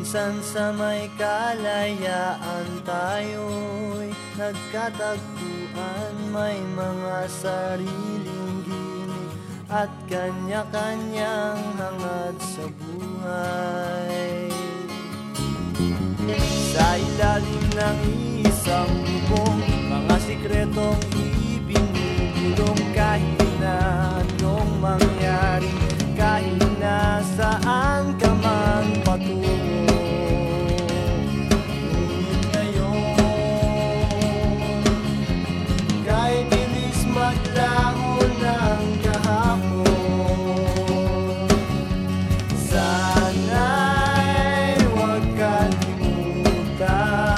Minsan sa may kalayaan tayo'y nagkatagpuan. May mga sariling ginig at kanya-kanyang hangad sa buhay. Sa ilalim ng isang bubong Mga sikretong estar.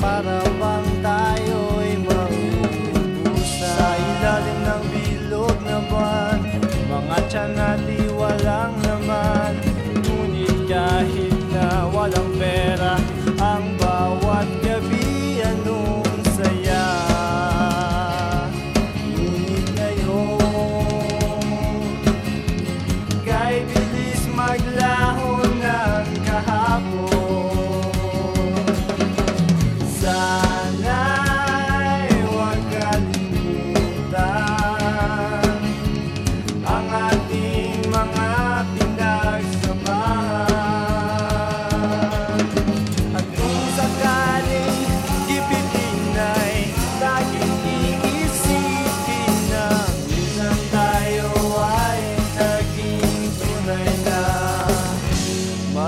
Para bang tayo'y Sa ilalim ng bilog na buwan? Mga tiyan natin walang laman Ngunit walang pera Ang bawat gabi saya? Ngunit ngayon Kay bilis maglaho ng kahapon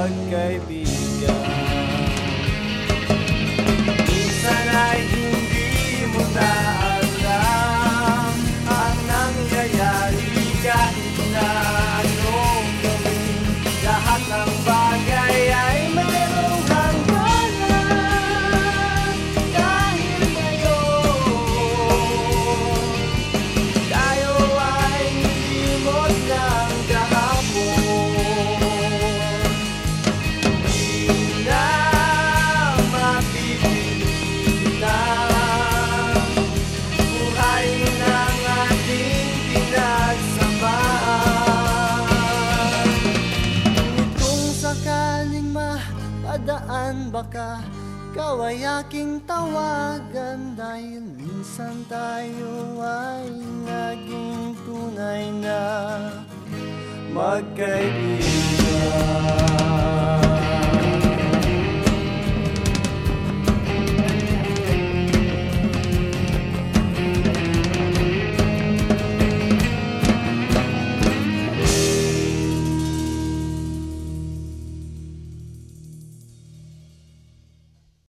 Magkaibigan mapadaan baka Ikaw ay aking tawagan Dahil minsan tayo ay naging tunay na Magkaibigan